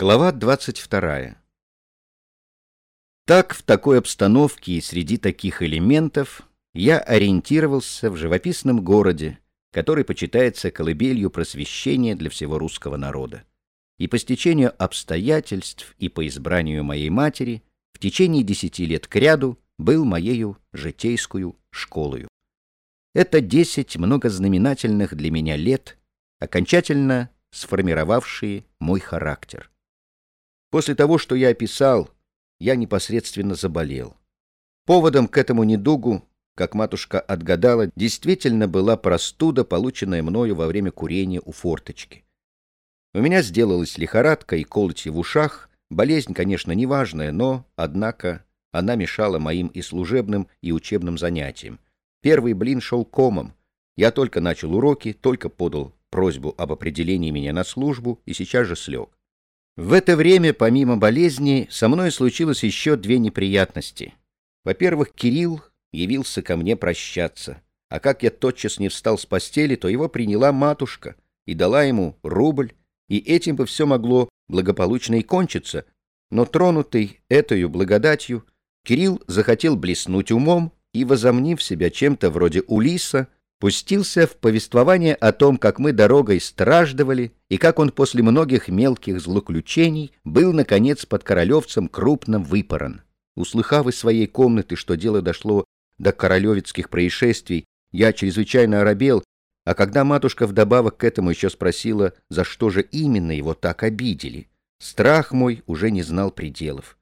Глава 22. Так, в такой обстановке и среди таких элементов я ориентировался в живописном городе, который почитается колыбелью просвещения для всего русского народа. И по стечению обстоятельств и по избранию моей матери в течение десяти лет кряду был моею житейскую школою. Это десять многознаменательных для меня лет, окончательно сформировавшие мой характер. После того, что я описал, я непосредственно заболел. Поводом к этому недугу, как матушка отгадала, действительно была простуда, полученная мною во время курения у форточки. У меня сделалась лихорадка и колотье в ушах, болезнь, конечно, неважная, но, однако, она мешала моим и служебным, и учебным занятиям. Первый блин шел комом. Я только начал уроки, только подал просьбу об определении меня на службу и сейчас же слег. В это время, помимо болезни, со мной случилось еще две неприятности. Во-первых, Кирилл явился ко мне прощаться, а как я тотчас не встал с постели, то его приняла матушка и дала ему рубль, и этим бы все могло благополучно и кончиться, но тронутый этой благодатью, Кирилл захотел блеснуть умом и, возомнив себя чем-то вроде Улиса, пустился в повествование о том, как мы дорогой страждывали, и как он после многих мелких злоключений был, наконец, под королевцем крупно выпорон. Услыхав из своей комнаты, что дело дошло до королевицких происшествий, я чрезвычайно оробел, а когда матушка вдобавок к этому еще спросила, за что же именно его так обидели, страх мой уже не знал пределов.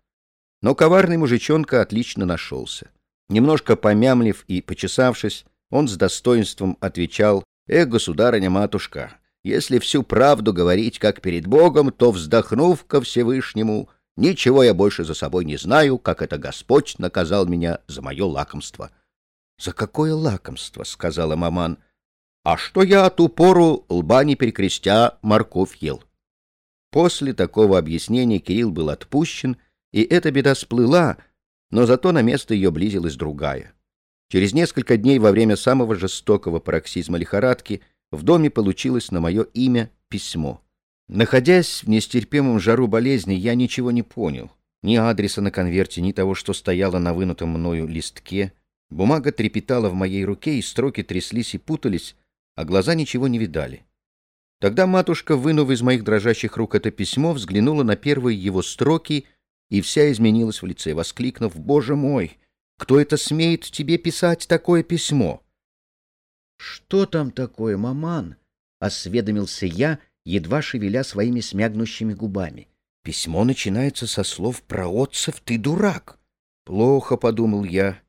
Но коварный мужичонка отлично нашелся. Немножко помямлив и почесавшись, он с достоинством отвечал, «Эх, государыня-матушка, если всю правду говорить, как перед Богом, то, вздохнув ко Всевышнему, ничего я больше за собой не знаю, как это Господь наказал меня за мое лакомство». «За какое лакомство?» — сказала маман. «А что я от упору лба не перекрестя морковь ел?» После такого объяснения Кирилл был отпущен, и эта беда сплыла, но зато на место ее близилась другая. Через несколько дней во время самого жестокого пароксизма лихорадки в доме получилось на мое имя письмо. Находясь в нестерпимом жару болезни, я ничего не понял. Ни адреса на конверте, ни того, что стояло на вынутом мною листке. Бумага трепетала в моей руке, и строки тряслись и путались, а глаза ничего не видали. Тогда матушка, вынув из моих дрожащих рук это письмо, взглянула на первые его строки и вся изменилась в лице, воскликнув «Боже мой!» Кто это смеет тебе писать такое письмо? — Что там такое, маман? — осведомился я, едва шевеля своими смягнущими губами. — Письмо начинается со слов про отцев «ты дурак». — Плохо, — подумал я,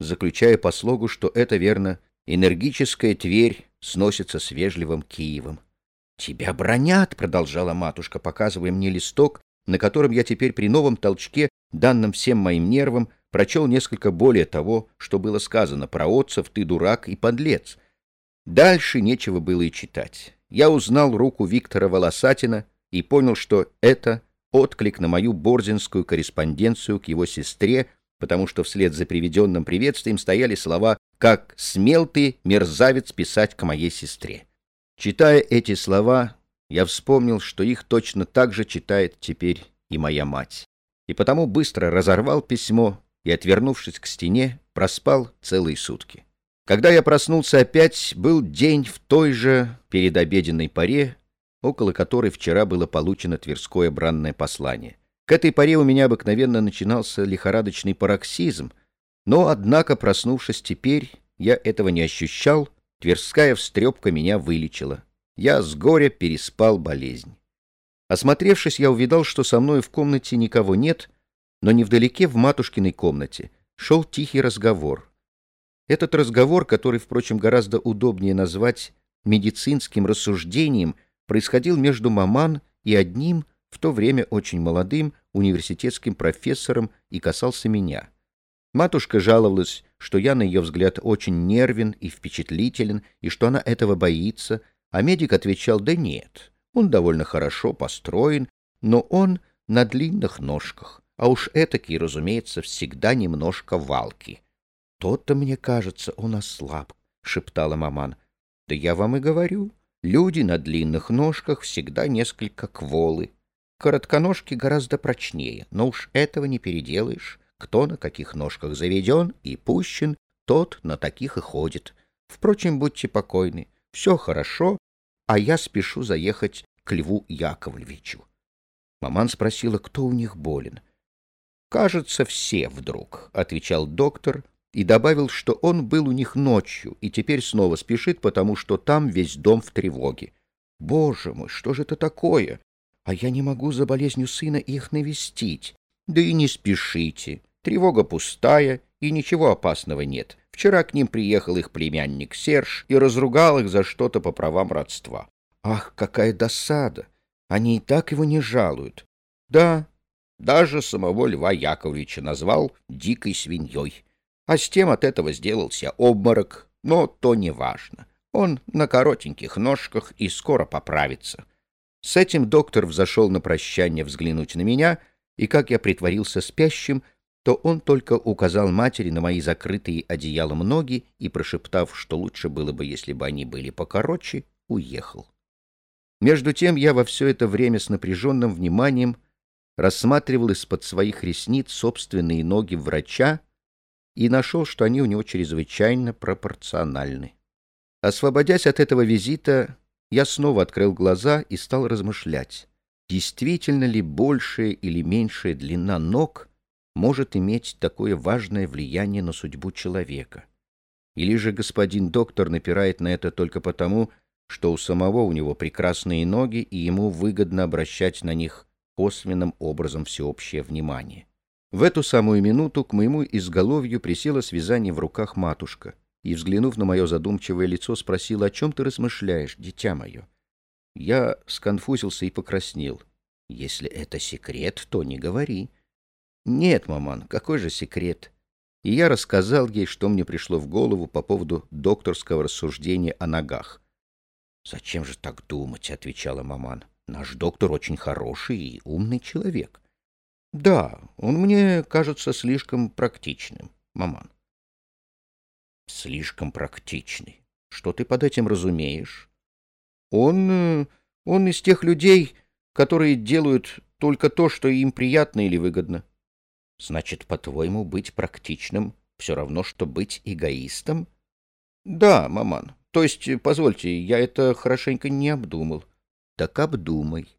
заключая по слогу, что это верно, энергическая Тверь сносится с вежливым Киевом. — Тебя бронят, — продолжала матушка, показывая мне листок, на котором я теперь при новом толчке, данном всем моим нервам, прочел несколько более того, что было сказано про отцев «ты дурак и подлец». Дальше нечего было и читать. Я узнал руку Виктора Волосатина и понял, что это отклик на мою борзинскую корреспонденцию к его сестре, потому что вслед за приведенным приветствием стояли слова «Как смел ты, мерзавец, писать к моей сестре». Читая эти слова, я вспомнил, что их точно так же читает теперь и моя мать. И потому быстро разорвал письмо и, отвернувшись к стене, проспал целые сутки. Когда я проснулся опять, был день в той же передобеденной паре, около которой вчера было получено Тверское бранное послание. К этой паре у меня обыкновенно начинался лихорадочный пароксизм, но, однако, проснувшись теперь, я этого не ощущал, Тверская встрепка меня вылечила. Я с горя переспал болезнь. Осмотревшись, я увидал, что со мной в комнате никого нет, но невдалеке в матушкиной комнате шел тихий разговор. Этот разговор, который, впрочем, гораздо удобнее назвать медицинским рассуждением, происходил между маман и одним, в то время очень молодым, университетским профессором и касался меня. Матушка жаловалась, что я, на ее взгляд, очень нервен и впечатлителен, и что она этого боится, а медик отвечал, да нет, он довольно хорошо построен, но он на длинных ножках а уж этакий, разумеется, всегда немножко валки. — То-то, мне кажется, он ослаб, — шептала маман. — Да я вам и говорю, люди на длинных ножках всегда несколько кволы. Коротконожки гораздо прочнее, но уж этого не переделаешь. Кто на каких ножках заведен и пущен, тот на таких и ходит. Впрочем, будьте покойны, все хорошо, а я спешу заехать к Льву Яковлевичу. Маман спросила, кто у них болен. «Кажется, все вдруг», — отвечал доктор и добавил, что он был у них ночью и теперь снова спешит, потому что там весь дом в тревоге. «Боже мой, что же это такое? А я не могу за болезнью сына их навестить. Да и не спешите. Тревога пустая, и ничего опасного нет. Вчера к ним приехал их племянник Серж и разругал их за что-то по правам родства. Ах, какая досада! Они и так его не жалуют. Да, даже самого Льва Яковлевича назвал дикой свиньей. А с тем от этого сделался обморок, но то не важно. Он на коротеньких ножках и скоро поправится. С этим доктор взошел на прощание взглянуть на меня, и как я притворился спящим, то он только указал матери на мои закрытые одеялом ноги и, прошептав, что лучше было бы, если бы они были покороче, уехал. Между тем я во все это время с напряженным вниманием рассматривал из-под своих ресниц собственные ноги врача и нашел, что они у него чрезвычайно пропорциональны. Освободясь от этого визита, я снова открыл глаза и стал размышлять, действительно ли большая или меньшая длина ног может иметь такое важное влияние на судьбу человека. Или же господин доктор напирает на это только потому, что у самого у него прекрасные ноги, и ему выгодно обращать на них косвенным образом всеобщее внимание. В эту самую минуту к моему изголовью присела связание в руках матушка и, взглянув на мое задумчивое лицо, спросила, о чем ты размышляешь, дитя мое? Я сконфузился и покраснел. Если это секрет, то не говори. Нет, маман, какой же секрет? И я рассказал ей, что мне пришло в голову по поводу докторского рассуждения о ногах. «Зачем же так думать?» — отвечала маман. «Наш доктор очень хороший и умный человек». «Да, он мне кажется слишком практичным, маман». «Слишком практичный. Что ты под этим разумеешь?» «Он... Э, он из тех людей, которые делают только то, что им приятно или выгодно». «Значит, по-твоему, быть практичным все равно, что быть эгоистом?» «Да, маман, то есть, позвольте, я это хорошенько не обдумал. Так обдумай.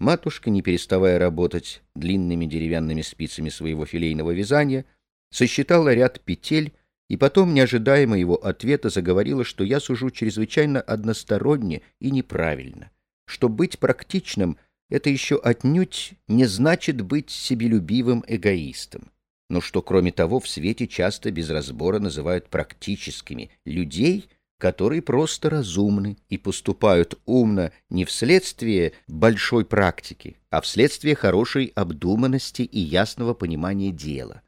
Матушка, не переставая работать длинными деревянными спицами своего филейного вязания, сосчитала ряд петель и потом, не моего ответа, заговорила, что я сужу чрезвычайно односторонне и неправильно, что быть практичным — это еще отнюдь не значит быть себелюбивым эгоистом, но что, кроме того, в свете часто без разбора называют практическими людей — которые просто разумны и поступают умно не вследствие большой практики, а вследствие хорошей обдуманности и ясного понимания дела.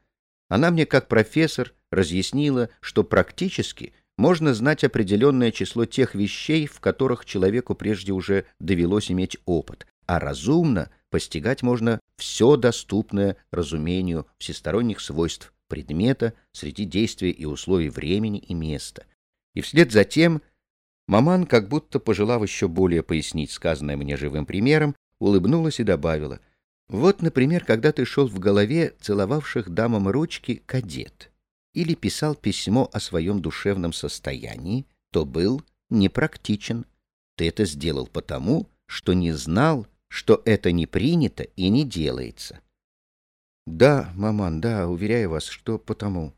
Она мне, как профессор, разъяснила, что практически можно знать определенное число тех вещей, в которых человеку прежде уже довелось иметь опыт, а разумно постигать можно все доступное разумению всесторонних свойств предмета среди действия и условий времени и места – и вслед за тем маман, как будто пожелав еще более пояснить сказанное мне живым примером, улыбнулась и добавила, «Вот, например, когда ты шел в голове целовавших дамам ручки кадет или писал письмо о своем душевном состоянии, то был непрактичен. Ты это сделал потому, что не знал, что это не принято и не делается». «Да, маман, да, уверяю вас, что потому».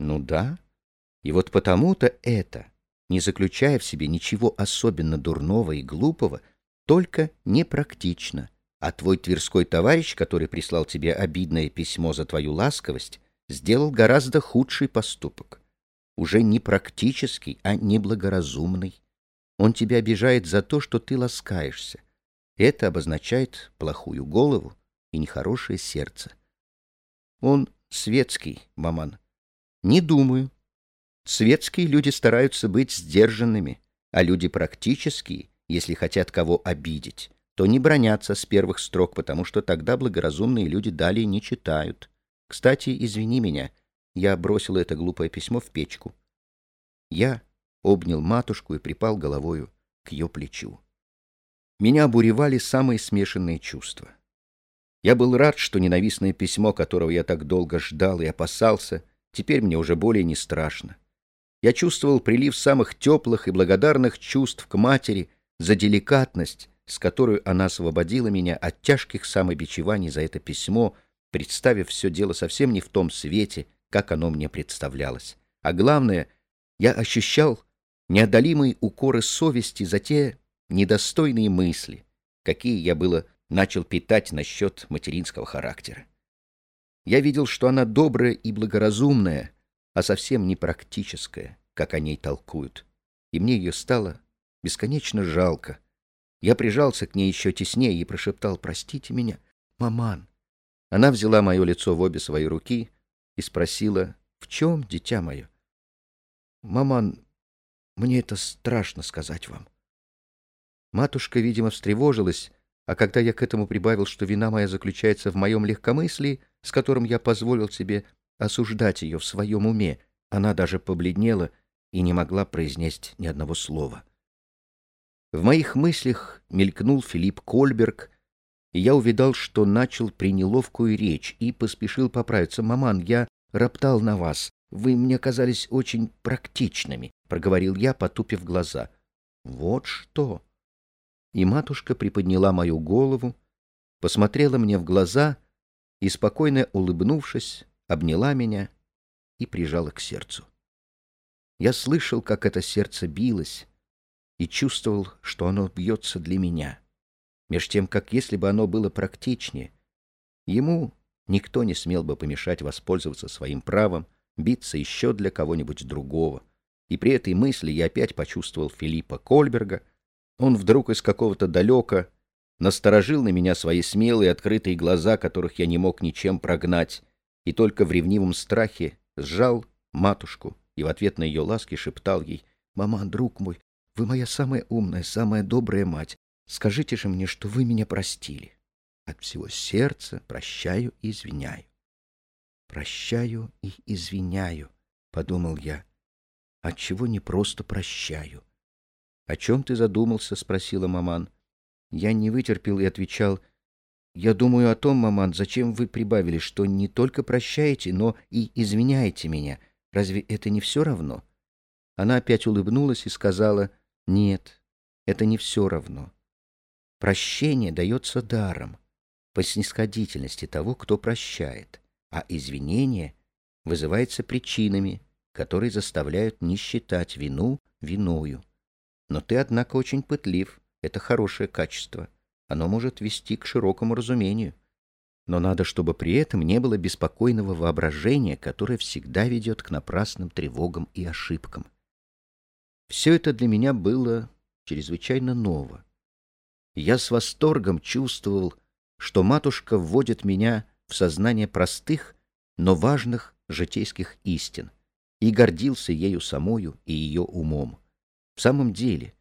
«Ну да, и вот потому-то это, не заключая в себе ничего особенно дурного и глупого, только непрактично. А твой тверской товарищ, который прислал тебе обидное письмо за твою ласковость, сделал гораздо худший поступок. Уже не практический, а неблагоразумный. Он тебя обижает за то, что ты ласкаешься. Это обозначает плохую голову и нехорошее сердце. Он светский, маман. Не думаю, Светские люди стараются быть сдержанными, а люди практические, если хотят кого обидеть, то не бронятся с первых строк, потому что тогда благоразумные люди далее не читают. Кстати, извини меня, я бросил это глупое письмо в печку. Я обнял матушку и припал головою к ее плечу. Меня обуревали самые смешанные чувства. Я был рад, что ненавистное письмо, которого я так долго ждал и опасался, теперь мне уже более не страшно. Я чувствовал прилив самых теплых и благодарных чувств к матери за деликатность, с которой она освободила меня от тяжких самобичеваний за это письмо, представив все дело совсем не в том свете, как оно мне представлялось. А главное, я ощущал неодолимые укоры совести за те недостойные мысли, какие я было начал питать насчет материнского характера. Я видел, что она добрая и благоразумная, а совсем не практическая, как о ней толкуют, и мне ее стало бесконечно жалко. Я прижался к ней еще теснее и прошептал «Простите меня, маман». Она взяла мое лицо в обе свои руки и спросила «В чем, дитя мое?» «Маман, мне это страшно сказать вам». Матушка, видимо, встревожилась, а когда я к этому прибавил, что вина моя заключается в моем легкомыслии, с которым я позволил себе осуждать ее в своем уме, она даже побледнела и не могла произнести ни одного слова. В моих мыслях мелькнул Филипп Кольберг, и я увидал, что начал при неловкую речь и поспешил поправиться. «Маман, я роптал на вас. Вы мне казались очень практичными», — проговорил я, потупив глаза. «Вот что!» И матушка приподняла мою голову, посмотрела мне в глаза и, спокойно улыбнувшись, обняла меня и прижала к сердцу. Я слышал, как это сердце билось, и чувствовал, что оно бьется для меня, меж тем, как если бы оно было практичнее. Ему никто не смел бы помешать воспользоваться своим правом, биться еще для кого-нибудь другого. И при этой мысли я опять почувствовал Филиппа Кольберга. Он вдруг из какого-то далека насторожил на меня свои смелые открытые глаза, которых я не мог ничем прогнать, и только в ревнивом страхе сжал матушку и в ответ на ее ласки шептал ей «Мама, друг мой, вы моя самая умная, самая добрая мать. Скажите же мне, что вы меня простили. От всего сердца прощаю и извиняю. Прощаю и извиняю, — подумал я. Отчего не просто прощаю? О чем ты задумался? — спросила маман. Я не вытерпел и отвечал. Я думаю о том, маман, зачем вы прибавили, что не только прощаете, но и извиняете меня. Разве это не все равно? Она опять улыбнулась и сказала — нет, это не все равно. Прощение дается даром, по снисходительности того, кто прощает, а извинение вызывается причинами, которые заставляют не считать вину виною. Но ты, однако, очень пытлив. Это хорошее качество. Оно может вести к широкому разумению. Но надо, чтобы при этом не было беспокойного воображения, которое всегда ведет к напрасным тревогам и ошибкам. Все это для меня было чрезвычайно ново. Я с восторгом чувствовал, что матушка вводит меня в сознание простых, но важных житейских истин, и гордился ею самою и ее умом. В самом деле,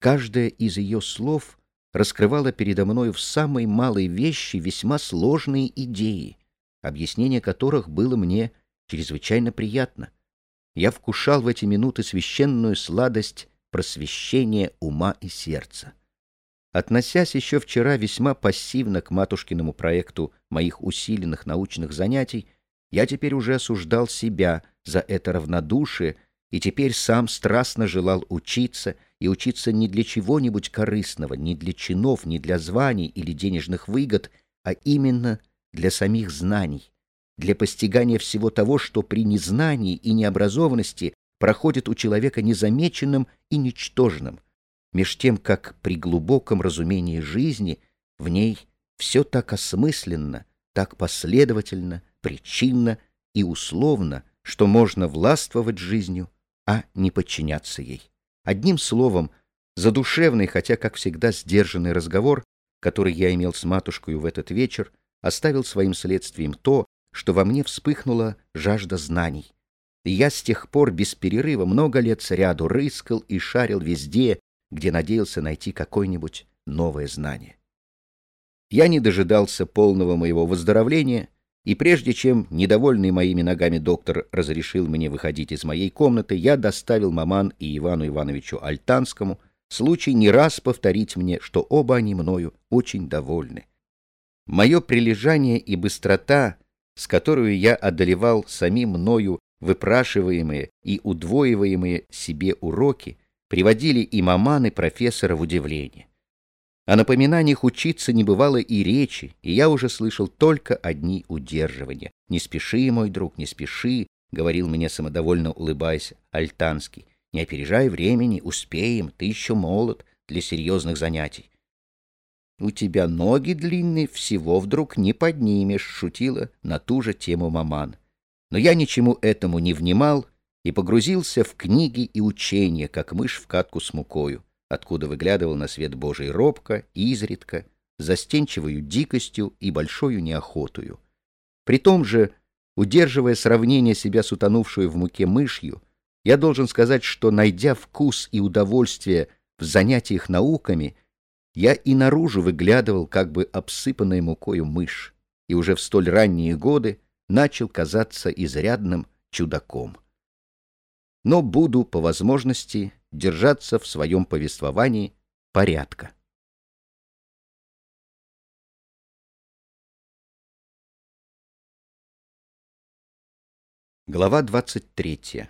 каждое из ее слов раскрывало передо мною в самой малой вещи весьма сложные идеи, объяснение которых было мне чрезвычайно приятно я вкушал в эти минуты священную сладость просвещения ума и сердца. Относясь еще вчера весьма пассивно к матушкиному проекту моих усиленных научных занятий, я теперь уже осуждал себя за это равнодушие и теперь сам страстно желал учиться, и учиться не для чего-нибудь корыстного, не для чинов, не для званий или денежных выгод, а именно для самих знаний, для постигания всего того, что при незнании и необразованности проходит у человека незамеченным и ничтожным, меж тем, как при глубоком разумении жизни в ней все так осмысленно, так последовательно, причинно и условно, что можно властвовать жизнью, а не подчиняться ей. Одним словом, задушевный, хотя, как всегда, сдержанный разговор, который я имел с матушкой в этот вечер, оставил своим следствием то, что во мне вспыхнула жажда знаний. И я с тех пор без перерыва много лет сряду рыскал и шарил везде, где надеялся найти какое-нибудь новое знание. Я не дожидался полного моего выздоровления, и прежде чем недовольный моими ногами доктор разрешил мне выходить из моей комнаты, я доставил маман и Ивану Ивановичу Альтанскому случай не раз повторить мне, что оба они мною очень довольны. Мое прилежание и быстрота, с которой я одолевал самим мною выпрашиваемые и удвоиваемые себе уроки, приводили и маман, и профессора в удивление. О напоминаниях учиться не бывало и речи, и я уже слышал только одни удерживания. «Не спеши, мой друг, не спеши», — говорил мне самодовольно улыбаясь Альтанский. «Не опережай времени, успеем, ты еще молод для серьезных занятий». «У тебя ноги длинные, всего вдруг не поднимешь», — шутила на ту же тему маман. Но я ничему этому не внимал и погрузился в книги и учения, как мышь в катку с мукою откуда выглядывал на свет Божий робко, изредка, застенчивою дикостью и большою неохотою. При том же, удерживая сравнение себя с утонувшую в муке мышью, я должен сказать, что, найдя вкус и удовольствие в занятиях науками, я и наружу выглядывал как бы обсыпанной мукою мышь, и уже в столь ранние годы начал казаться изрядным чудаком. Но буду, по возможности, держаться в своем повествовании порядка. Глава 23.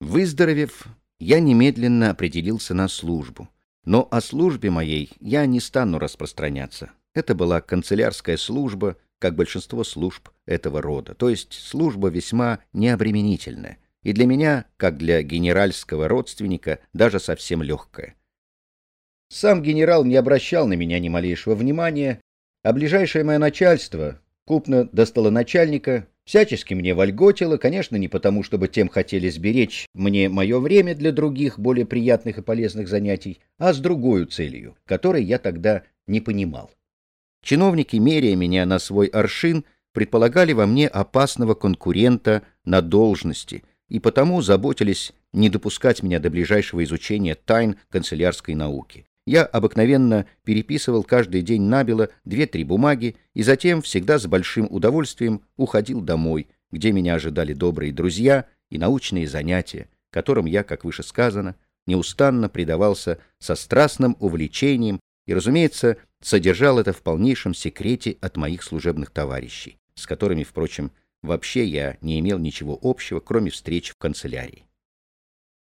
Выздоровев, я немедленно определился на службу. Но о службе моей я не стану распространяться. Это была канцелярская служба, как большинство служб этого рода, то есть служба весьма необременительная и для меня, как для генеральского родственника, даже совсем легкое. Сам генерал не обращал на меня ни малейшего внимания, а ближайшее мое начальство, купно до столоначальника, всячески мне вольготило, конечно, не потому, чтобы тем хотели сберечь мне мое время для других, более приятных и полезных занятий, а с другой целью, которой я тогда не понимал. Чиновники, меряя меня на свой аршин, предполагали во мне опасного конкурента на должности — и потому заботились не допускать меня до ближайшего изучения тайн канцелярской науки. Я обыкновенно переписывал каждый день набело две-три бумаги и затем всегда с большим удовольствием уходил домой, где меня ожидали добрые друзья и научные занятия, которым я, как выше сказано, неустанно предавался со страстным увлечением и, разумеется, содержал это в полнейшем секрете от моих служебных товарищей, с которыми, впрочем, Вообще я не имел ничего общего, кроме встреч в канцелярии.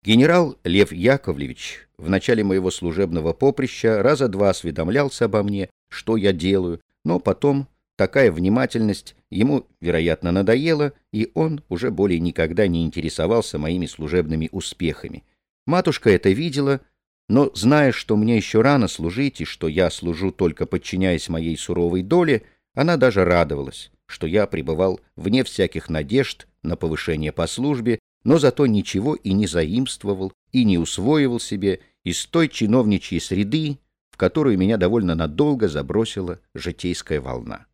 Генерал Лев Яковлевич в начале моего служебного поприща раза два осведомлялся обо мне, что я делаю, но потом такая внимательность ему, вероятно, надоела, и он уже более никогда не интересовался моими служебными успехами. Матушка это видела, но, зная, что мне еще рано служить и что я служу только подчиняясь моей суровой доле, она даже радовалась что я пребывал вне всяких надежд на повышение по службе, но зато ничего и не заимствовал и не усвоивал себе из той чиновничьей среды, в которую меня довольно надолго забросила житейская волна.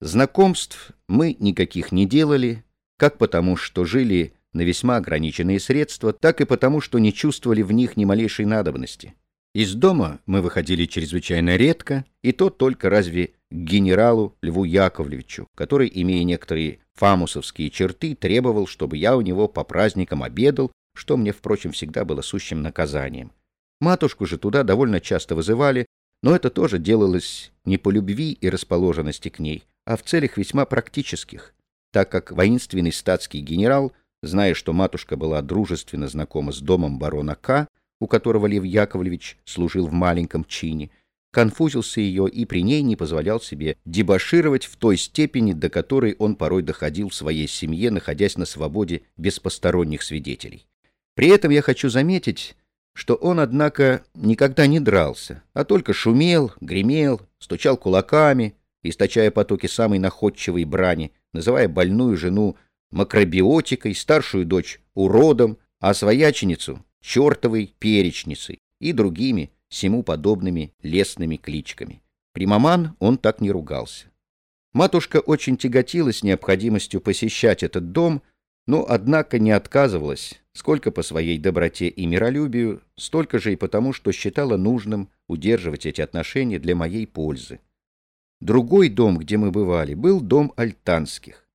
Знакомств мы никаких не делали, как потому, что жили на весьма ограниченные средства, так и потому, что не чувствовали в них ни малейшей надобности. Из дома мы выходили чрезвычайно редко, и то только разве к генералу Льву Яковлевичу, который, имея некоторые фамусовские черты, требовал, чтобы я у него по праздникам обедал, что мне, впрочем, всегда было сущим наказанием. Матушку же туда довольно часто вызывали, но это тоже делалось не по любви и расположенности к ней, а в целях весьма практических, так как воинственный статский генерал, зная, что матушка была дружественно знакома с домом барона К., у которого Лев Яковлевич служил в маленьком чине, конфузился ее и при ней не позволял себе дебошировать в той степени, до которой он порой доходил в своей семье, находясь на свободе без посторонних свидетелей. При этом я хочу заметить, что он, однако, никогда не дрался, а только шумел, гремел, стучал кулаками, источая потоки самой находчивой брани, называя больную жену макробиотикой, старшую дочь уродом, а свояченицу — чертовой перечницей и другими, всему подобными лесными кличками. При маман он так не ругался. Матушка очень тяготилась необходимостью посещать этот дом, но, однако, не отказывалась, сколько по своей доброте и миролюбию, столько же и потому, что считала нужным удерживать эти отношения для моей пользы. Другой дом, где мы бывали, был дом Альтанских.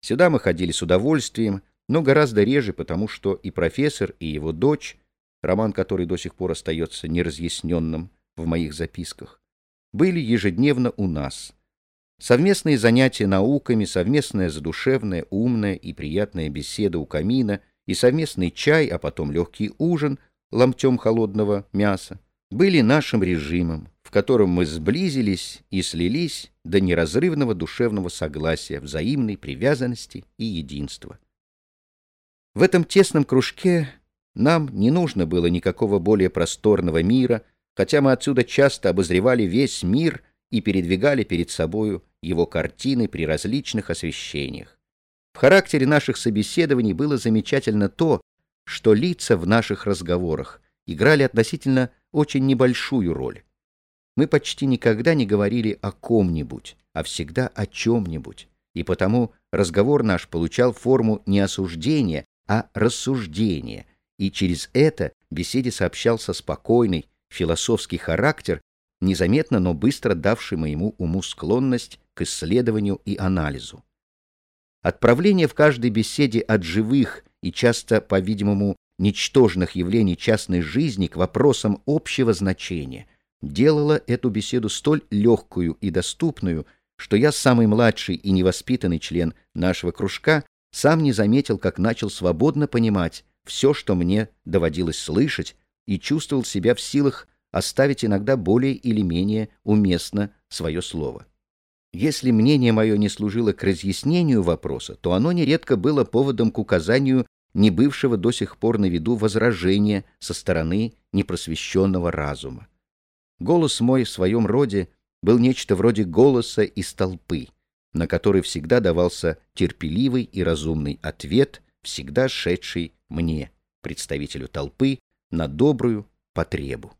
Сюда мы ходили с удовольствием, но гораздо реже, потому что и профессор, и его дочь роман, который до сих пор остается неразъясненным в моих записках, были ежедневно у нас. Совместные занятия науками, совместная задушевная, умная и приятная беседа у камина и совместный чай, а потом легкий ужин ломтем холодного мяса были нашим режимом, в котором мы сблизились и слились до неразрывного душевного согласия, взаимной привязанности и единства. В этом тесном кружке нам не нужно было никакого более просторного мира, хотя мы отсюда часто обозревали весь мир и передвигали перед собою его картины при различных освещениях. В характере наших собеседований было замечательно то, что лица в наших разговорах играли относительно очень небольшую роль. Мы почти никогда не говорили о ком-нибудь, а всегда о чем-нибудь, и потому разговор наш получал форму не осуждения, а рассуждения, и через это беседе сообщался спокойный, философский характер, незаметно, но быстро давший моему уму склонность к исследованию и анализу. Отправление в каждой беседе от живых и часто, по-видимому, ничтожных явлений частной жизни к вопросам общего значения делала эту беседу столь легкую и доступную, что я, самый младший и невоспитанный член нашего кружка, сам не заметил, как начал свободно понимать все, что мне доводилось слышать, и чувствовал себя в силах оставить иногда более или менее уместно свое слово. Если мнение мое не служило к разъяснению вопроса, то оно нередко было поводом к указанию не бывшего до сих пор на виду возражения со стороны непросвещенного разума. Голос мой в своем роде был нечто вроде голоса из толпы, на который всегда давался терпеливый и разумный ответ, всегда шедший мне, представителю толпы, на добрую потребу.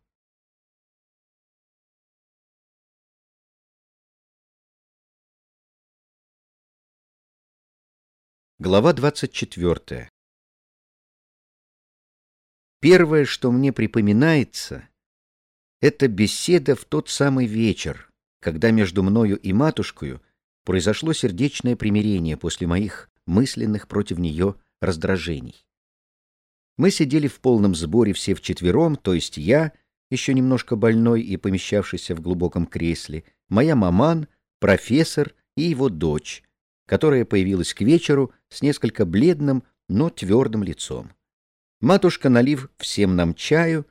Глава двадцать четвертая. Первое, что мне припоминается, это беседа в тот самый вечер, когда между мною и матушкою произошло сердечное примирение после моих мысленных против нее раздражений. Мы сидели в полном сборе все вчетвером, то есть я, еще немножко больной и помещавшийся в глубоком кресле, моя маман, профессор и его дочь, которая появилась к вечеру с несколько бледным, но твердым лицом. Матушка, налив всем нам чаю,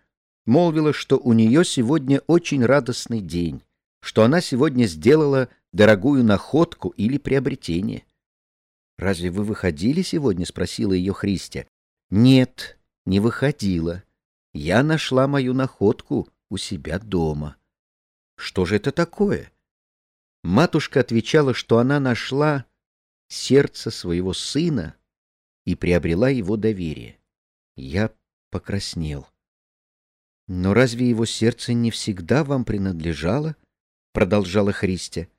молвила, что у нее сегодня очень радостный день, что она сегодня сделала дорогую находку или приобретение. «Разве вы выходили сегодня?» — спросила ее Христя. «Нет, не выходила. Я нашла мою находку у себя дома». «Что же это такое?» Матушка отвечала, что она нашла сердце своего сына и приобрела его доверие. Я покраснел. «Но разве его сердце не всегда вам принадлежало?» — продолжала Христя.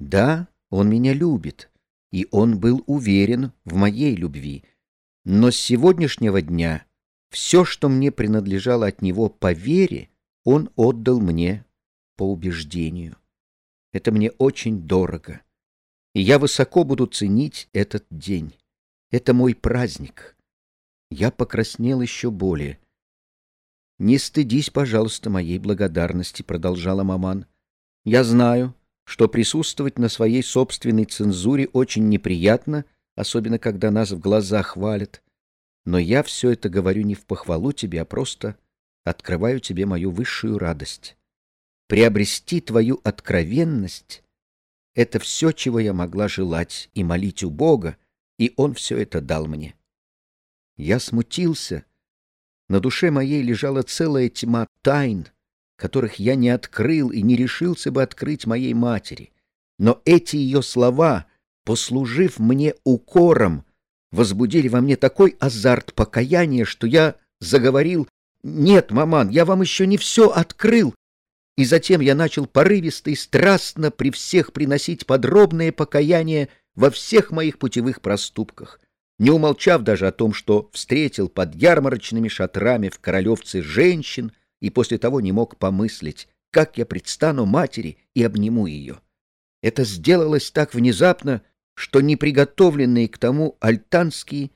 «Да, он меня любит, и он был уверен в моей любви. Но с сегодняшнего дня все, что мне принадлежало от него по вере, он отдал мне по убеждению. Это мне очень дорого, и я высоко буду ценить этот день. Это мой праздник». Я покраснел еще более. «Не стыдись, пожалуйста, моей благодарности», — продолжала маман. «Я знаю, что присутствовать на своей собственной цензуре очень неприятно, особенно когда нас в глаза хвалят. Но я все это говорю не в похвалу тебе, а просто открываю тебе мою высшую радость. Приобрести твою откровенность — это все, чего я могла желать и молить у Бога, и Он все это дал мне. Я смутился. На душе моей лежала целая тьма тайн, которых я не открыл и не решился бы открыть моей матери. Но эти ее слова, послужив мне укором, возбудили во мне такой азарт покаяния, что я заговорил «Нет, маман, я вам еще не все открыл». И затем я начал порывисто и страстно при всех приносить подробное покаяние во всех моих путевых проступках не умолчав даже о том, что встретил под ярмарочными шатрами в Королевце женщин и после того не мог помыслить, как я предстану матери и обниму ее. Это сделалось так внезапно, что неприготовленные к тому альтанские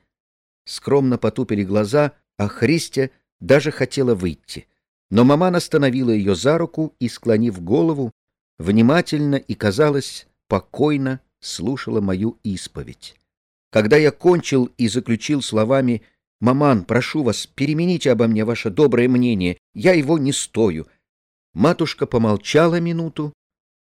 скромно потупили глаза, а Христя даже хотела выйти. Но маман остановила ее за руку и, склонив голову, внимательно и, казалось, покойно слушала мою исповедь. Когда я кончил и заключил словами «Маман, прошу вас, перемените обо мне ваше доброе мнение, я его не стою», матушка помолчала минуту,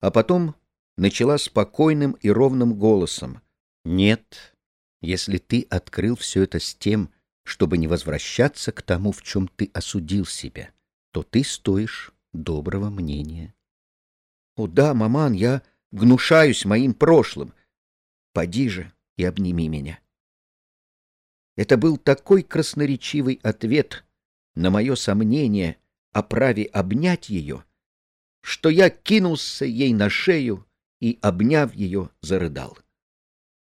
а потом начала спокойным и ровным голосом. «Нет, если ты открыл все это с тем, чтобы не возвращаться к тому, в чем ты осудил себя, то ты стоишь доброго мнения». «О да, маман, я гнушаюсь моим прошлым. Поди же и обними меня». Это был такой красноречивый ответ на мое сомнение о праве обнять ее, что я кинулся ей на шею и, обняв ее, зарыдал.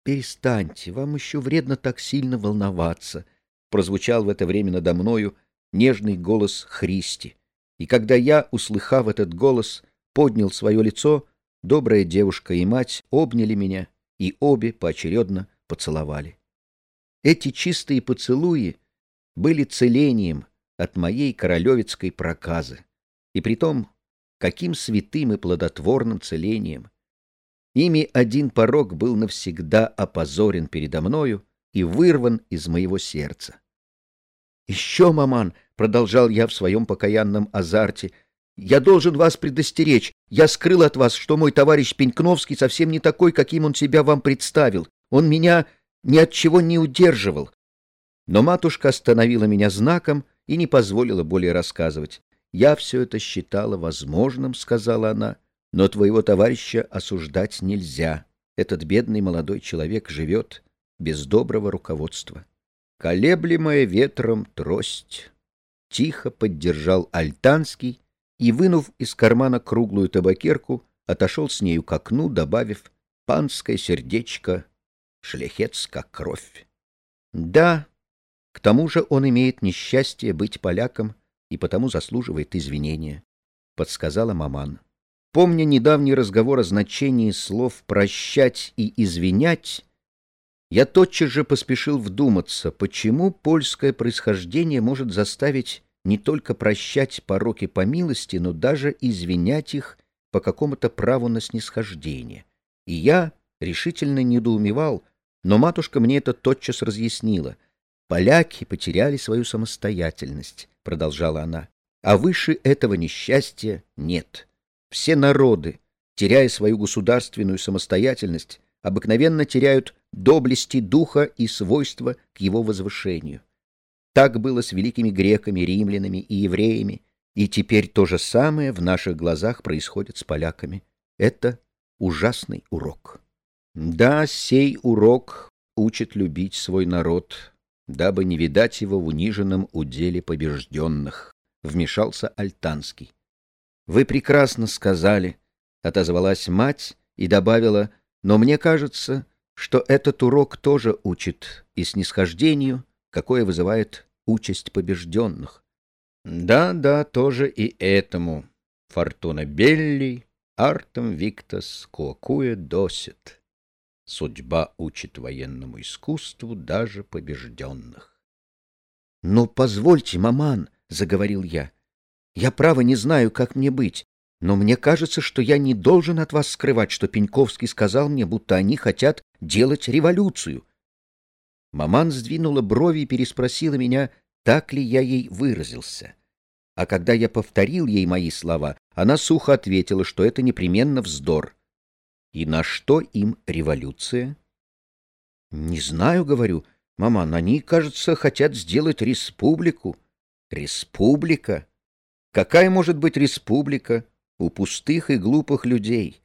«Перестаньте, вам еще вредно так сильно волноваться», — прозвучал в это время надо мною нежный голос Христи. И когда я, услыхав этот голос, поднял свое лицо, добрая девушка и мать обняли меня и обе поочередно поцеловали. Эти чистые поцелуи были целением от моей королевицкой проказы, и притом каким святым и плодотворным целением. Ими один порог был навсегда опозорен передо мною и вырван из моего сердца. «Еще, маман!» — продолжал я в своем покаянном азарте. «Я должен вас предостеречь. Я скрыл от вас, что мой товарищ Пенькновский совсем не такой, каким он себя вам представил. Он меня ни от чего не удерживал». Но матушка остановила меня знаком и не позволила более рассказывать. «Я все это считала возможным», — сказала она, но твоего товарища осуждать нельзя. Этот бедный молодой человек живет без доброго руководства. Колеблемая ветром трость. Тихо поддержал Альтанский и, вынув из кармана круглую табакерку, отошел с нею к окну, добавив «панское сердечко, шляхетска кровь». Да, к тому же он имеет несчастье быть поляком и потому заслуживает извинения, — подсказала маман. Помня недавний разговор о значении слов «прощать» и «извинять», я тотчас же поспешил вдуматься, почему польское происхождение может заставить не только прощать пороки по милости, но даже извинять их по какому-то праву на снисхождение. И я решительно недоумевал, но матушка мне это тотчас разъяснила. «Поляки потеряли свою самостоятельность», — продолжала она, — «а выше этого несчастья нет». Все народы, теряя свою государственную самостоятельность, обыкновенно теряют доблести духа и свойства к его возвышению. Так было с великими греками, римлянами и евреями, и теперь то же самое в наших глазах происходит с поляками. Это ужасный урок. Да, сей урок учит любить свой народ, дабы не видать его в униженном уделе побежденных, вмешался Альтанский. Вы прекрасно сказали, — отозвалась мать и добавила, — но мне кажется, что этот урок тоже учит и снисхождению, какое вызывает участь побежденных. Да, да, тоже и этому. Фортуна Белли, артом виктас куакуя досит. Судьба учит военному искусству даже побежденных. — Но позвольте, маман, — заговорил я, — я, право, не знаю, как мне быть, но мне кажется, что я не должен от вас скрывать, что Пеньковский сказал мне, будто они хотят делать революцию. Маман сдвинула брови и переспросила меня, так ли я ей выразился. А когда я повторил ей мои слова, она сухо ответила, что это непременно вздор. И на что им революция? — Не знаю, — говорю. — Маман, они, кажется, хотят сделать республику. — Республика? Какая может быть республика у пустых и глупых людей?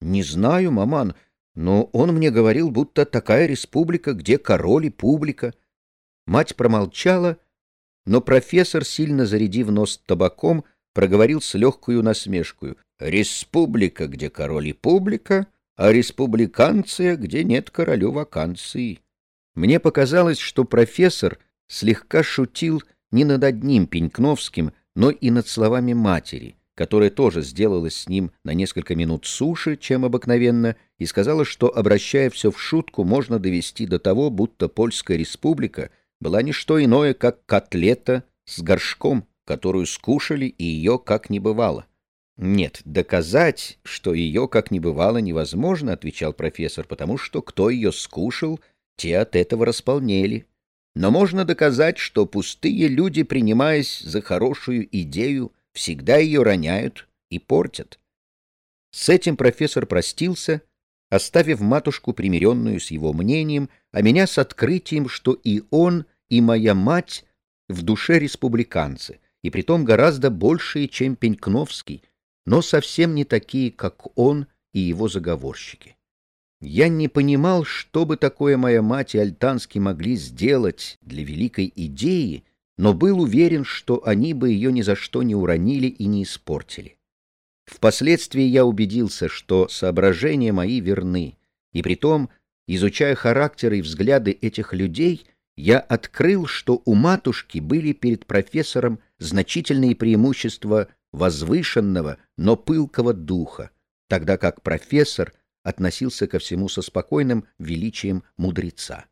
Не знаю, маман, но он мне говорил, будто такая республика, где король и публика. Мать промолчала, но профессор, сильно зарядив нос табаком, проговорил с легкою насмешкою. «Республика, где король и публика, а республиканция, где нет королю вакансии». Мне показалось, что профессор слегка шутил не над одним Пенькновским, но и над словами матери, которая тоже сделалась с ним на несколько минут суше, чем обыкновенно, и сказала, что, обращая все в шутку, можно довести до того, будто Польская республика была не что иное, как котлета с горшком, которую скушали, и ее как не бывало. «Нет, доказать, что ее как не бывало, невозможно», — отвечал профессор, «потому что кто ее скушал, те от этого располнели. Но можно доказать, что пустые люди, принимаясь за хорошую идею, всегда ее роняют и портят». С этим профессор простился, оставив матушку примиренную с его мнением, а меня с открытием, что и он, и моя мать в душе республиканцы, и притом гораздо большие, чем Пенькновский, но совсем не такие, как он и его заговорщики. Я не понимал, что бы такое моя мать и Альтанский могли сделать для великой идеи, но был уверен, что они бы ее ни за что не уронили и не испортили. Впоследствии я убедился, что соображения мои верны, и притом, изучая характеры и взгляды этих людей, я открыл, что у матушки были перед профессором значительные преимущества возвышенного, но пылкого духа, тогда как профессор относился ко всему со спокойным величием мудреца.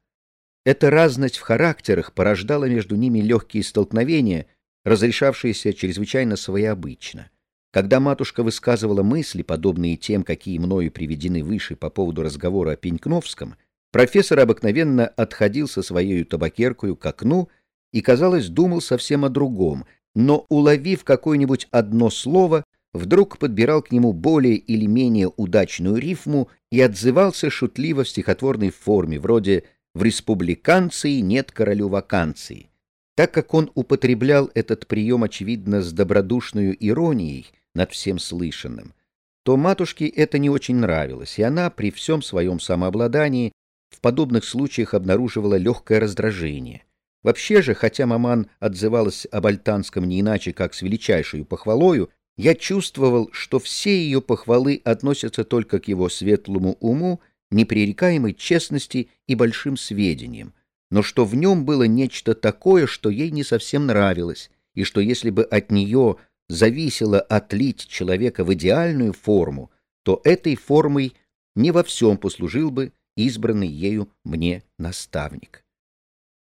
Эта разность в характерах порождала между ними легкие столкновения, разрешавшиеся чрезвычайно своеобычно. Когда матушка высказывала мысли, подобные тем, какие мною приведены выше по поводу разговора о Пенькновском, профессор обыкновенно отходил со своей табакеркою к окну и, казалось, думал совсем о другом, но, уловив какое-нибудь одно слово, вдруг подбирал к нему более или менее удачную рифму и отзывался шутливо в стихотворной форме, вроде «В республиканции нет королю вакансии». Так как он употреблял этот прием, очевидно, с добродушной иронией над всем слышанным, то матушке это не очень нравилось, и она при всем своем самообладании в подобных случаях обнаруживала легкое раздражение. Вообще же, хотя маман отзывалась об Альтанском не иначе, как с величайшей похвалою, я чувствовал, что все ее похвалы относятся только к его светлому уму, непререкаемой честности и большим сведениям, но что в нем было нечто такое, что ей не совсем нравилось, и что если бы от нее зависело отлить человека в идеальную форму, то этой формой не во всем послужил бы избранный ею мне наставник.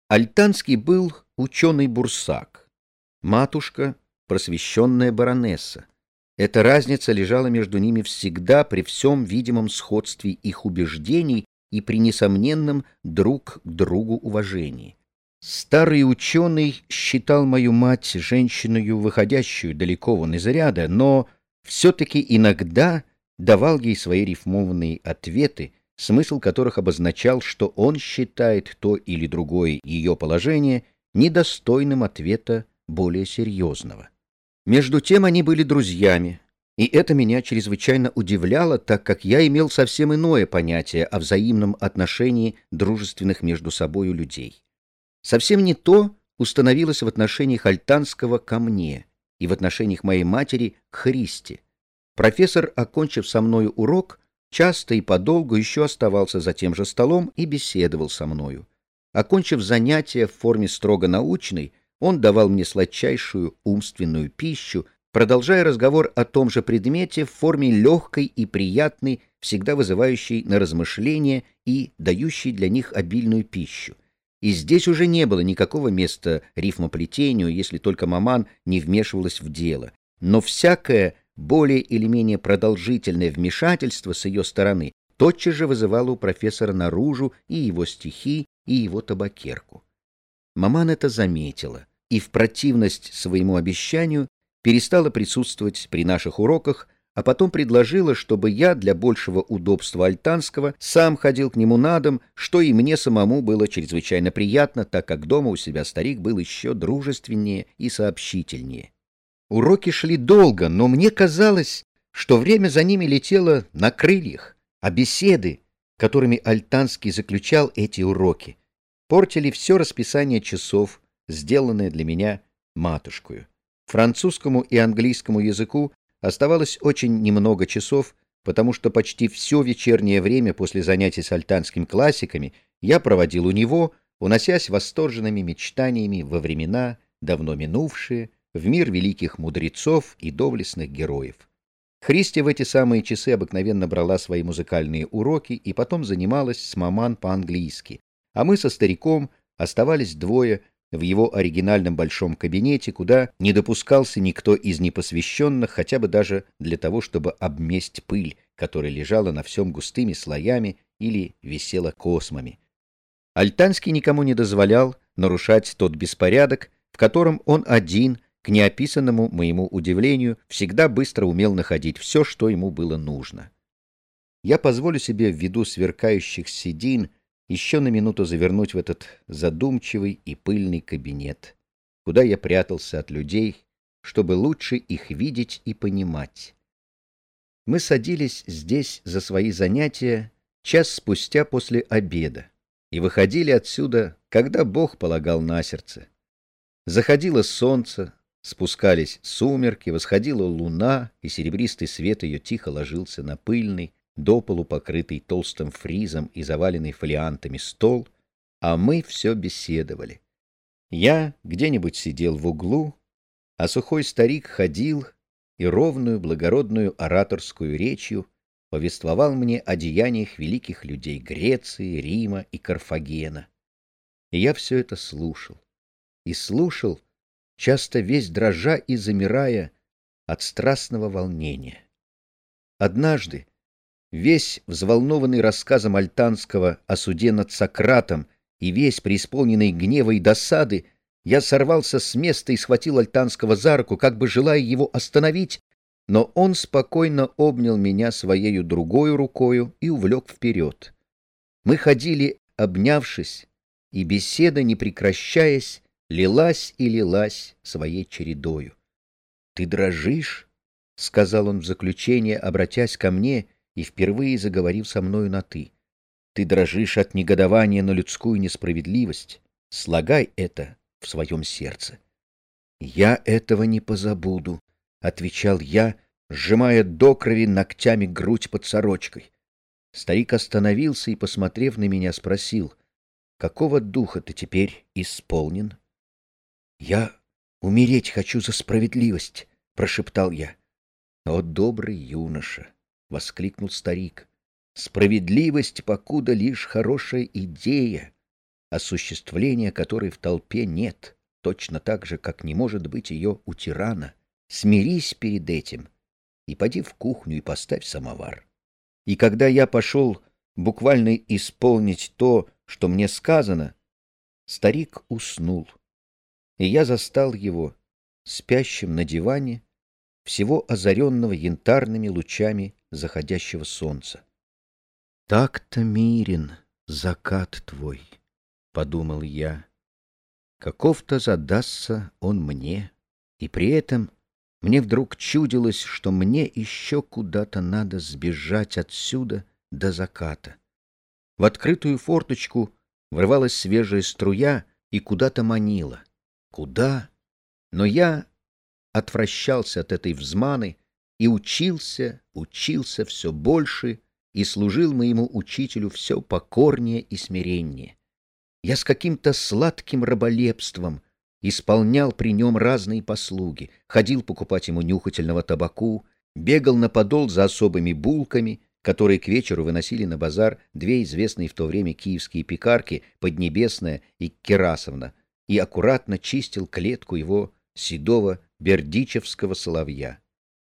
Альтанский был ученый-бурсак, матушка — просвещенная баронесса. Эта разница лежала между ними всегда при всем видимом сходстве их убеждений и при несомненном друг к другу уважении. Старый ученый считал мою мать женщиною, выходящую далеко вон из ряда, но все-таки иногда давал ей свои рифмованные ответы, смысл которых обозначал, что он считает то или другое ее положение недостойным ответа более серьезного. Между тем они были друзьями, и это меня чрезвычайно удивляло, так как я имел совсем иное понятие о взаимном отношении дружественных между собою людей. Совсем не то установилось в отношениях Альтанского ко мне и в отношениях моей матери к Христе. Профессор, окончив со мною урок, часто и подолгу еще оставался за тем же столом и беседовал со мною. Окончив занятия в форме строго научной, он давал мне сладчайшую умственную пищу, продолжая разговор о том же предмете в форме легкой и приятной, всегда вызывающей на размышления и дающей для них обильную пищу. И здесь уже не было никакого места рифмоплетению, если только маман не вмешивалась в дело. Но всякое более или менее продолжительное вмешательство с ее стороны тотчас же вызывало у профессора наружу и его стихи, и его табакерку. Маман это заметила и в противность своему обещанию перестала присутствовать при наших уроках, а потом предложила, чтобы я для большего удобства Альтанского сам ходил к нему на дом, что и мне самому было чрезвычайно приятно, так как дома у себя старик был еще дружественнее и сообщительнее. Уроки шли долго, но мне казалось, что время за ними летело на крыльях, а беседы, которыми Альтанский заключал эти уроки, портили все расписание часов, сделанное для меня матушкою. Французскому и английскому языку оставалось очень немного часов, потому что почти все вечернее время после занятий с альтанскими классиками я проводил у него, уносясь восторженными мечтаниями во времена, давно минувшие, в мир великих мудрецов и доблестных героев. Христи в эти самые часы обыкновенно брала свои музыкальные уроки и потом занималась с маман по-английски, а мы со стариком оставались двое в его оригинальном большом кабинете, куда не допускался никто из непосвященных, хотя бы даже для того, чтобы обместь пыль, которая лежала на всем густыми слоями или висела космами. Альтанский никому не дозволял нарушать тот беспорядок, в котором он один, к неописанному моему удивлению, всегда быстро умел находить все, что ему было нужно. Я позволю себе в виду сверкающих седин еще на минуту завернуть в этот задумчивый и пыльный кабинет, куда я прятался от людей, чтобы лучше их видеть и понимать. Мы садились здесь за свои занятия час спустя после обеда и выходили отсюда, когда Бог полагал на сердце. Заходило солнце, спускались сумерки, восходила луна, и серебристый свет ее тихо ложился на пыльный, до полу покрытый толстым фризом и заваленный фолиантами стол, а мы все беседовали. Я где-нибудь сидел в углу, а сухой старик ходил и ровную благородную ораторскую речью повествовал мне о деяниях великих людей Греции, Рима и Карфагена. И я все это слушал. И слушал, часто весь дрожа и замирая от страстного волнения. Однажды, Весь взволнованный рассказом Альтанского о суде над Сократом и весь преисполненный гнева и досады, я сорвался с места и схватил Альтанского за руку, как бы желая его остановить, но он спокойно обнял меня своею другой рукою и увлек вперед. Мы ходили, обнявшись, и беседа, не прекращаясь, лилась и лилась своей чередою. — Ты дрожишь? — сказал он в заключение, обратясь ко мне и впервые заговорив со мною на «ты». Ты дрожишь от негодования на людскую несправедливость. Слагай это в своем сердце. «Я этого не позабуду», — отвечал я, сжимая до крови ногтями грудь под сорочкой. Старик остановился и, посмотрев на меня, спросил, «Какого духа ты теперь исполнен?» «Я умереть хочу за справедливость», — прошептал я. «О, добрый юноша! — воскликнул старик. «Справедливость, покуда лишь хорошая идея, осуществления которой в толпе нет, точно так же, как не может быть ее у тирана. Смирись перед этим и поди в кухню и поставь самовар». И когда я пошел буквально исполнить то, что мне сказано, старик уснул, и я застал его спящим на диване, всего озаренного янтарными лучами заходящего солнца. «Так-то мирен закат твой», — подумал я. «Каков-то задастся он мне, и при этом мне вдруг чудилось, что мне еще куда-то надо сбежать отсюда до заката. В открытую форточку врывалась свежая струя и куда-то манила. Куда? Но я отвращался от этой взманы, и учился, учился все больше и служил моему учителю все покорнее и смиреннее. Я с каким-то сладким раболепством исполнял при нем разные послуги, ходил покупать ему нюхательного табаку, бегал на подол за особыми булками, которые к вечеру выносили на базар две известные в то время киевские пекарки Поднебесная и Керасовна, и аккуратно чистил клетку его седого бердичевского соловья.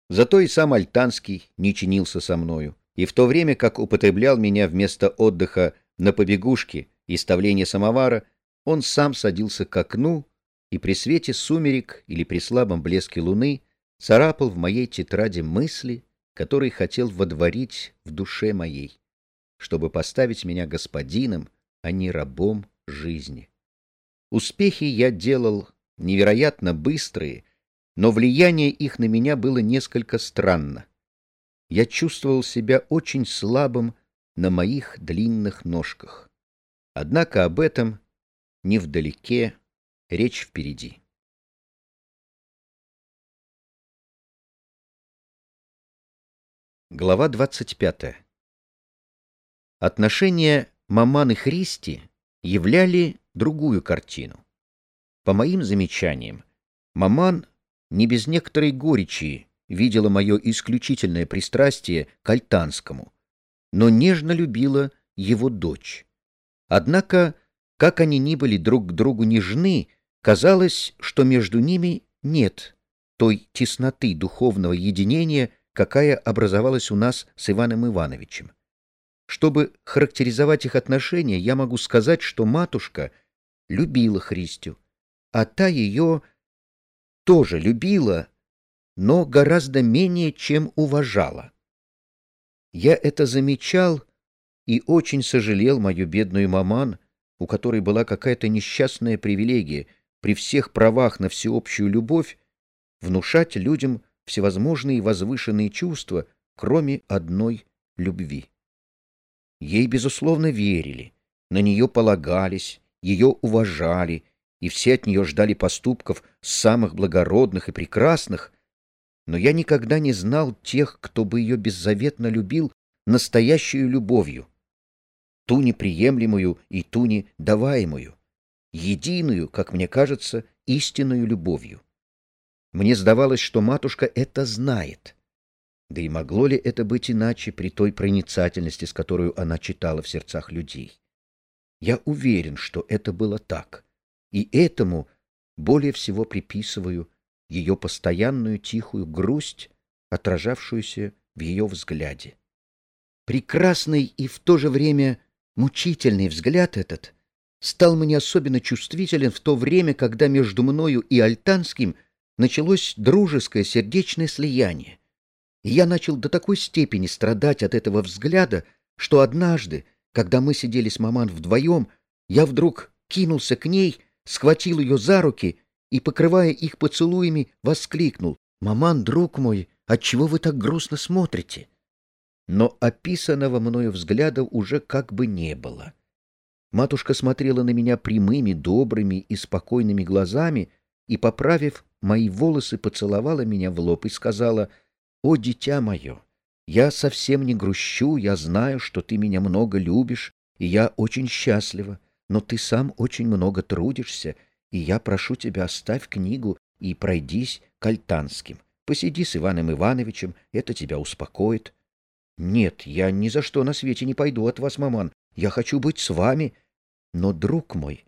Зато и сам Альтанский не чинился со мною, и в то время как употреблял меня вместо отдыха на побегушке и ставления самовара, он сам садился к окну и при свете сумерек или при слабом блеске луны царапал в моей тетради мысли, которые хотел водворить в душе моей, чтобы поставить меня господином, а не рабом жизни. Успехи я делал невероятно быстрые но влияние их на меня было несколько странно. Я чувствовал себя очень слабым на моих длинных ножках. Однако об этом не вдалеке, речь впереди. Глава 25. Отношения Маман и Христи являли другую картину. По моим замечаниям, Маман не без некоторой горечи видела мое исключительное пристрастие к Альтанскому, но нежно любила его дочь. Однако, как они ни были друг к другу нежны, Казалось, что между ними нет той тесноты духовного единения, какая образовалась у нас с Иваном Ивановичем. Чтобы характеризовать их отношения, я могу сказать, что матушка любила Христю, а та ее тоже любила, но гораздо менее, чем уважала. Я это замечал и очень сожалел мою бедную маман, у которой была какая-то несчастная привилегия при всех правах на всеобщую любовь внушать людям всевозможные возвышенные чувства, кроме одной любви. Ей, безусловно, верили, на нее полагались, ее уважали, и все от нее ждали поступков самых благородных и прекрасных, но я никогда не знал тех, кто бы ее беззаветно любил настоящую любовью, ту неприемлемую и ту недаваемую, единую, как мне кажется, истинную любовью. Мне сдавалось, что матушка это знает. Да и могло ли это быть иначе при той проницательности, с которой она читала в сердцах людей? Я уверен, что это было так, и этому более всего приписываю ее постоянную тихую грусть, отражавшуюся в ее взгляде. Прекрасный и в то же время мучительный взгляд этот стал мне особенно чувствителен в то время, когда между мною и Альтанским началось дружеское сердечное слияние. И я начал до такой степени страдать от этого взгляда, что однажды, когда мы сидели с маман вдвоем, я вдруг кинулся к ней, схватил ее за руки и, покрывая их поцелуями, воскликнул. «Маман, друг мой, отчего вы так грустно смотрите?» Но описанного мною взгляда уже как бы не было. Матушка смотрела на меня прямыми, добрыми и спокойными глазами и, поправив мои волосы, поцеловала меня в лоб и сказала, «О, дитя мое, я совсем не грущу, я знаю, что ты меня много любишь, и я очень счастлива, но ты сам очень много трудишься, и я прошу тебя, оставь книгу и пройдись к Альтанским. Посиди с Иваном Ивановичем, это тебя успокоит. Нет, я ни за что на свете не пойду от вас, маман. Я хочу быть с вами. Но, друг мой,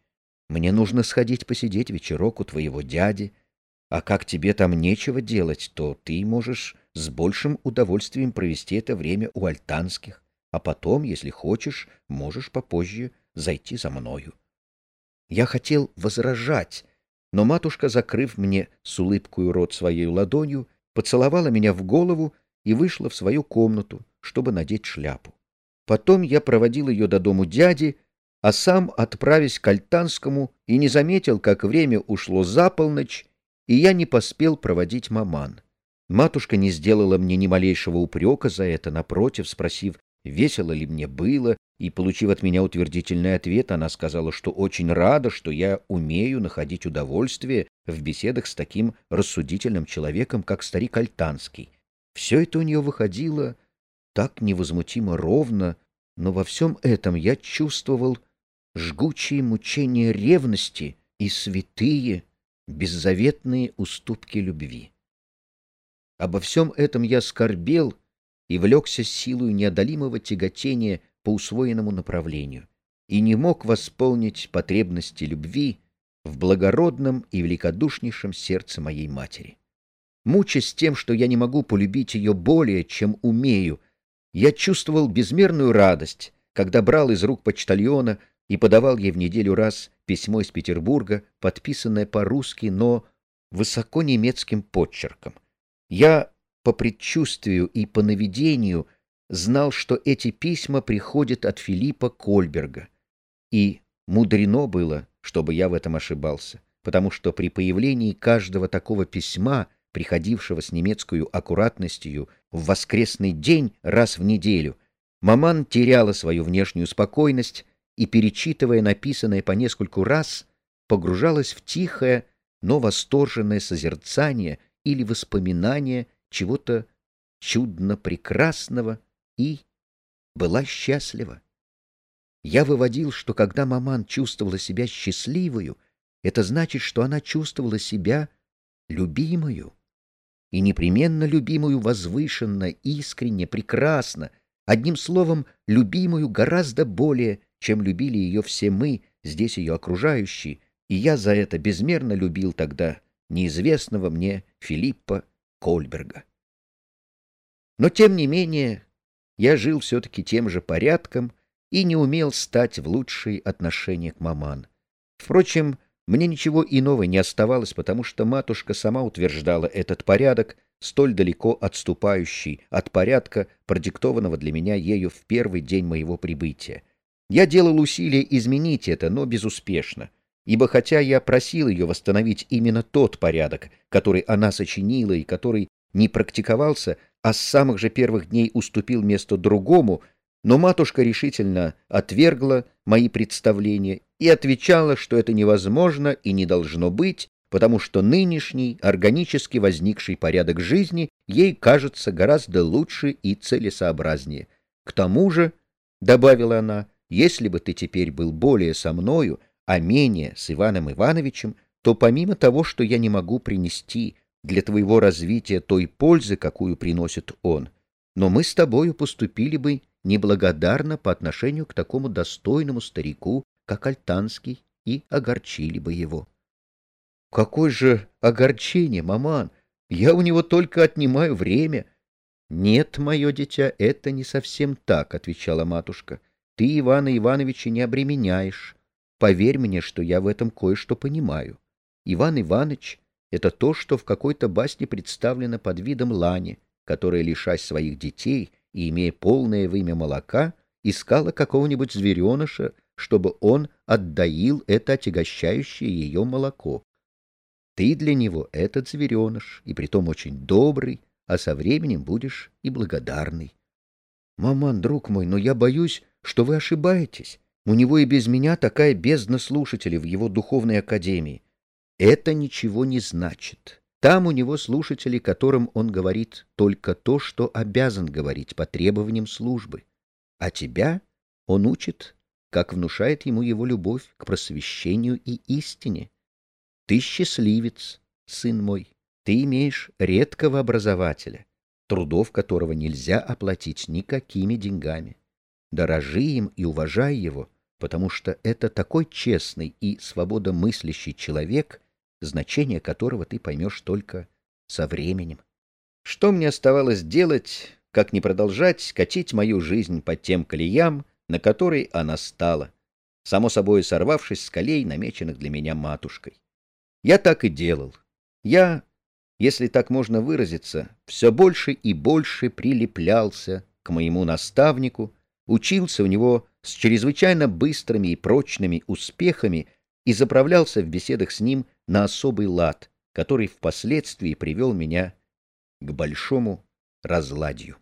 мне нужно сходить посидеть вечерок у твоего дяди. А как тебе там нечего делать, то ты можешь с большим удовольствием провести это время у альтанских, а потом, если хочешь, можешь попозже зайти за мною. Я хотел возражать, но матушка, закрыв мне с улыбкой рот своей ладонью, поцеловала меня в голову и вышла в свою комнату, чтобы надеть шляпу. Потом я проводил ее до дому дяди, а сам, отправясь к Альтанскому, и не заметил, как время ушло за полночь, и я не поспел проводить маман. Матушка не сделала мне ни малейшего упрека за это, напротив, спросив, весело ли мне было, и, получив от меня утвердительный ответ, она сказала, что очень рада, что я умею находить удовольствие в беседах с таким рассудительным человеком, как старик Альтанский. Все это у нее выходило так невозмутимо ровно, но во всем этом я чувствовал жгучие мучения ревности и святые, беззаветные уступки любви. Обо всем этом я скорбел и влекся силою неодолимого тяготения по усвоенному направлению и не мог восполнить потребности любви в благородном и великодушнейшем сердце моей матери. Мучаясь тем, что я не могу полюбить ее более, чем умею, я чувствовал безмерную радость, когда брал из рук почтальона и подавал ей в неделю раз письмо из Петербурга, подписанное по-русски, но высоко немецким подчерком. Я по предчувствию и по наведению знал, что эти письма приходят от Филиппа Кольберга. И мудрено было, чтобы я в этом ошибался, потому что при появлении каждого такого письма, приходившего с немецкой аккуратностью в воскресный день раз в неделю, маман теряла свою внешнюю спокойность и, перечитывая написанное по нескольку раз, погружалась в тихое, но восторженное созерцание или воспоминание чего-то чудно прекрасного и была счастлива. Я выводил, что когда маман чувствовала себя счастливою, это значит, что она чувствовала себя любимою. И непременно любимую возвышенно, искренне, прекрасно, одним словом, любимую гораздо более, чем любили ее все мы, здесь ее окружающие, и я за это безмерно любил тогда неизвестного мне Филиппа Кольберга. Но, тем не менее, я жил все-таки тем же порядком и не умел стать в лучшие отношения к маман. Впрочем, мне ничего иного не оставалось, потому что матушка сама утверждала этот порядок, столь далеко отступающий от порядка, продиктованного для меня ею в первый день моего прибытия. Я делал усилия изменить это, но безуспешно, ибо хотя я просил ее восстановить именно тот порядок, который она сочинила и который не практиковался, а с самых же первых дней уступил место другому, но матушка решительно отвергла мои представления и отвечала, что это невозможно и не должно быть, потому что нынешний органически возникший порядок жизни ей кажется гораздо лучше и целесообразнее. К тому же, — добавила она, — если бы ты теперь был более со мною, а менее с Иваном Ивановичем, то помимо того, что я не могу принести для твоего развития той пользы, какую приносит он, но мы с тобою поступили бы неблагодарно по отношению к такому достойному старику, как Альтанский, и огорчили бы его. — Какое же огорчение, маман! Я у него только отнимаю время. — Нет, мое дитя, это не совсем так, — отвечала матушка. — Ты Ивана Ивановича не обременяешь. Поверь мне, что я в этом кое-что понимаю. Иван Иванович — это то, что в какой-то басне представлено под видом лани, которая, лишась своих детей и имея полное вымя молока, искала какого-нибудь звереныша, чтобы он отдаил это отягощающее ее молоко. Ты для него этот звереныш, и притом очень добрый, а со временем будешь и благодарный. Маман, друг мой, но я боюсь, что вы ошибаетесь. У него и без меня такая бездна слушателей в его духовной академии. Это ничего не значит. Там у него слушатели, которым он говорит только то, что обязан говорить по требованиям службы. А тебя он учит, как внушает ему его любовь к просвещению и истине. Ты счастливец, сын мой, ты имеешь редкого образователя, трудов которого нельзя оплатить никакими деньгами. Дорожи им и уважай его, потому что это такой честный и свободомыслящий человек, значение которого ты поймешь только со временем. Что мне оставалось делать, как не продолжать катить мою жизнь по тем колеям, на которой она стала, само собой сорвавшись с колей, намеченных для меня матушкой. Я так и делал. Я, если так можно выразиться, все больше и больше прилеплялся к моему наставнику, учился у него с чрезвычайно быстрыми и прочными успехами и заправлялся в беседах с ним на особый лад, который впоследствии привел меня к большому разладью.